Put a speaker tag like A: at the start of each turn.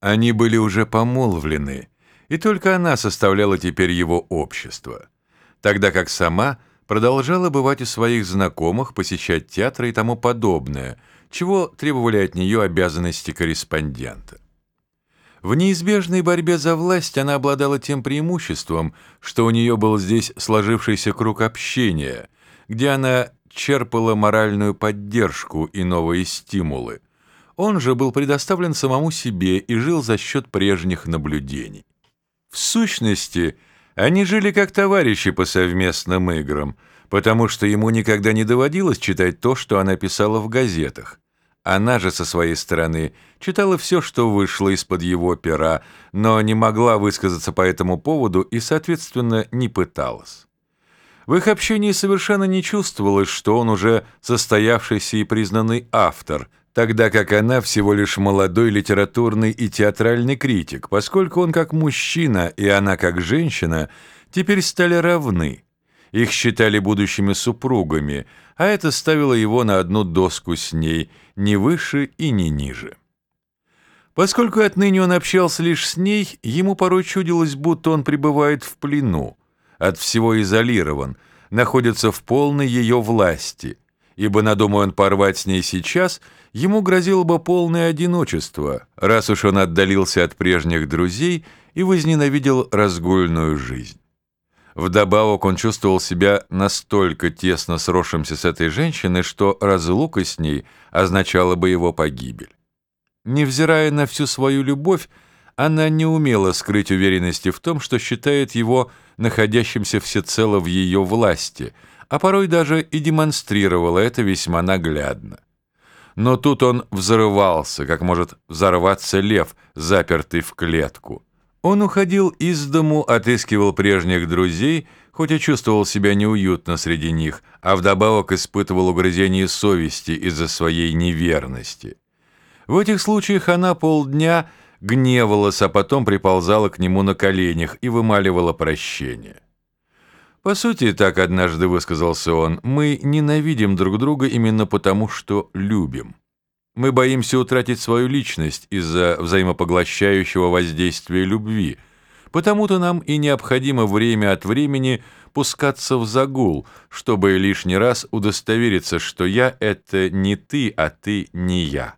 A: Они были уже помолвлены, и только она составляла теперь его общество, тогда как сама продолжала бывать у своих знакомых, посещать театры и тому подобное, чего требовали от нее обязанности корреспондента. В неизбежной борьбе за власть она обладала тем преимуществом, что у нее был здесь сложившийся круг общения, где она черпала моральную поддержку и новые стимулы, он же был предоставлен самому себе и жил за счет прежних наблюдений. В сущности, они жили как товарищи по совместным играм, потому что ему никогда не доводилось читать то, что она писала в газетах. Она же со своей стороны читала все, что вышло из-под его пера, но не могла высказаться по этому поводу и, соответственно, не пыталась. В их общении совершенно не чувствовалось, что он уже состоявшийся и признанный автор, тогда как она всего лишь молодой литературный и театральный критик, поскольку он как мужчина и она как женщина теперь стали равны. Их считали будущими супругами, а это ставило его на одну доску с ней, не выше и не ниже. Поскольку отныне он общался лишь с ней, ему порой чудилось, будто он пребывает в плену, от всего изолирован, находится в полной ее власти – ибо, надумая он порвать с ней сейчас, ему грозило бы полное одиночество, раз уж он отдалился от прежних друзей и возненавидел разгульную жизнь. Вдобавок он чувствовал себя настолько тесно сросшимся с этой женщиной, что разлука с ней означала бы его погибель. Невзирая на всю свою любовь, она не умела скрыть уверенности в том, что считает его находящимся всецело в ее власти – а порой даже и демонстрировала это весьма наглядно. Но тут он взрывался, как может взорваться лев, запертый в клетку. Он уходил из дому, отыскивал прежних друзей, хоть и чувствовал себя неуютно среди них, а вдобавок испытывал угрызение совести из-за своей неверности. В этих случаях она полдня гневалась, а потом приползала к нему на коленях и вымаливала прощение. По сути, так однажды высказался он, мы ненавидим друг друга именно потому, что любим. Мы боимся утратить свою личность из-за взаимопоглощающего воздействия любви, потому-то нам и необходимо время от времени пускаться в загул, чтобы лишний раз удостовериться, что я — это не ты, а ты — не я.